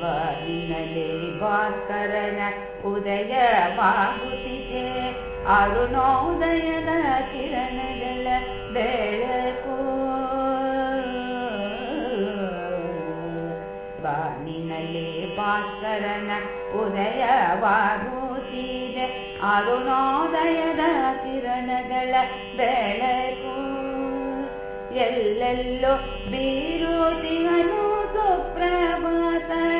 ಬಾನಿನಲ್ಲಿ ಭಾಸ್ಕರನ ಉದಯವಾಗುತ್ತಿದೆ ಅರುಣೋದಯದ ಕಿರಣಗಳ ಬೆಳಕು ಬಾನಿನಲ್ಲಿ ಭಾಸ್ಕರನ ಉದಯವಾಗುತ್ತಿದೆ ಅರುಣೋದಯದ ಕಿರಣಗಳ ಬೆಳಕು ಎಲ್ಲೆಲ್ಲೋ ಬೀರುತಿಗನು ಸುಪ್ರಭಾತದ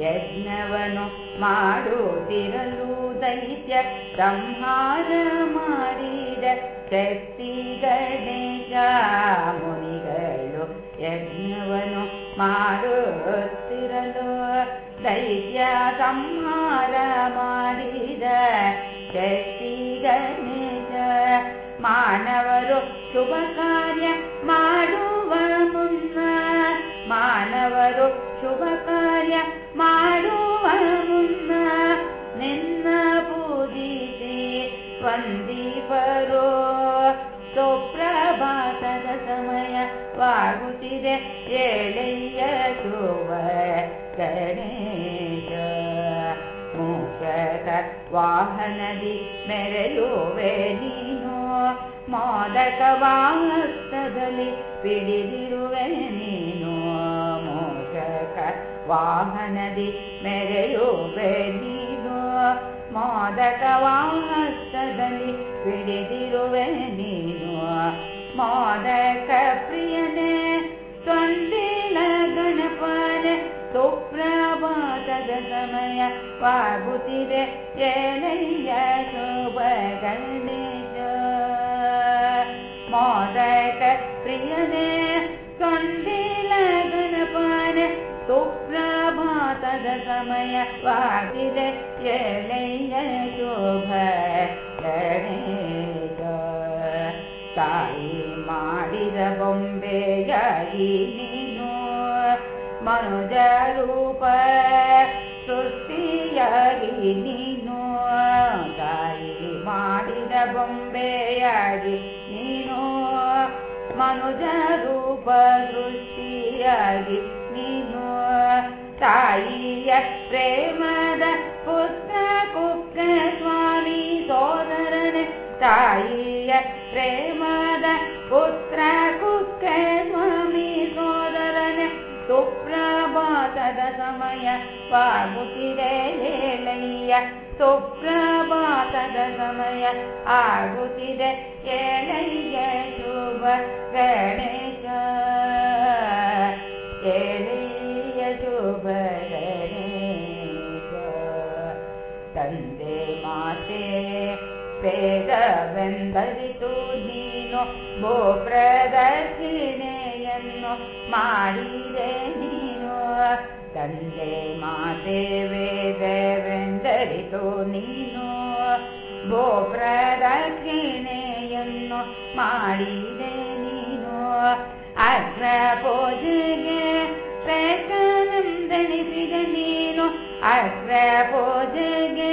ಯಜ್ಞವನು ಮಾಡುತ್ತಿರಲು ದೈತ್ಯ ಸಂಹಾರ ಮಾಡಿದ ಶಕ್ತಿ ಗಣೇಶ ಮುನಿಗಳು ಯಜ್ಞವನು ಮಾಡುತ್ತಿರಲು ದೈತ್ಯ ಸಂಹಾರ ಮಾಡಿದ ಶಕ್ತಿ ಗಣೇಶ ಮಾನವರು ಶುಭ ಕಾರ್ಯ ಮಾಡುವ ಮುನ್ನ ಮಾನವರು ಶುಭ ಕಾರ್ಯ ಮಾಡುವ ಮುನ್ನ ನಿನ್ನ ಪೂಜಿಸಿ ವಂದೀಪರೋ ಸುಪ್ರಭಾತದ ಸಮಯವಾಗುತ್ತಿದೆ ಏಳೆಯ ಶುಭ ಗಣೇಶ ಮೂಷಕ ವಾಹನದಿ ಮೆರೆಯುವೆ ನೀನು ಮೋದಕ ವಾಸ್ತದಲ್ಲಿ ಪಿಡಿದಿರುವೆ ನೀನು ಮೋಷಕ ವಾಹನದಿ ಮೆರೆಯುವೆ ನೀನು ಮೋದಕ ವಾಸ್ತದಲ್ಲಿ ಪಿಡಿದಿರುವೆ ನೀನು ಮೋದಕ ಪ್ರಿಯನೇ ತೊಂದಿಲ ಗಣಪನೆ ಸುಪ್ರಭಾತದ ಸಮಯವಾಗುತ್ತಿದೆ ಏಳಯ್ಯ ಶೋಭ ಗಣೇಶ ಮೋದಕ ಪ್ರಿಯನೇ ತೊಂದಿಲ ಗಣಪನೆ ಸುಪ್ರಭಾತದ ಸಮಯವಾಗಿದೆ ಏಳಯ್ಯ ಶೋಭ ಗಣೇಶ ತಾಯಿ ಮಾಡಿದ ಬೊಂಬೆಯಾಗಿ ನೀನು ಮನುಜ ರೂಪ ಸೃಷ್ಟಿಯಾಗಿ ನೀನು ತಾಯಿ ಮಾಡಿದ ಬೊಂಬೆಯಾಗಿ ನೀನು ಮನುಜ ರೂಪ ಸೃಷ್ಟಿಯಾಗಿ ನೀನು ತಾಯಿಯ ಪ್ರೇಮದ ಪುತ್ರ ಕುಕ್ಕ ಸ್ವಾಮಿ ಸೋದರನೆ ತಾಯಿಯ ಪ್ರೇಮದ ಪುತ್ರ ಕುಕ್ಕ ಸ್ವಾಮಿ ಸೋದರನೆ ಸುಪ್ರಭಾತದ ಸಮಯವಾಗುತ್ತಿದೆ ಏಳಯ್ಯ ಸುಪ್ರಭಾತದ ಸಮಯ ಆಗುತ್ತಿದೆ ಏಳಯ್ಯ ಶುಭ ತಂದೆ ಮಾತೆ ಬೇಗವೆಂದರಿತು ನೀನು ಭೂ ಪ್ರದಕ್ಷಿಣೆಯನ್ನು ಮಾಡಿದೆ ನೀನು ತಂದೆ ಮಾತೆ ವೇದವೆಂದರಿತು ನೀನು ಭೂ ಪ್ರದಕ್ಷಿಣೆಯನ್ನು ಮಾಡಿದೆ ನೀನು ಅಗ್ರ ಪೂಜೆಗೆ ಶ್ರೇಷ್ಠನಂದನಿಸಿದ ನೀನು ಅಗ್ರ ಪೂಜೆಗೆ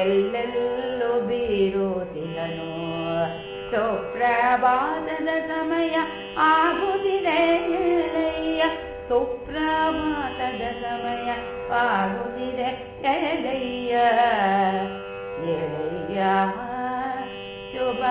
ಎಲ್ಲೆಲ್ಲೂ ಬೀರುತ್ತಿರನು ಸುಪ್ರಭಾತದ ಸಮಯ ಆಗುತ್ತಿದೆ ಎಳೆಯ ಸುಪ್ರಭಾತದ ಸಮಯ ಆಗುತ್ತಿದೆ ಎಳೆಯ ಎಳೆಯ ಶುಭ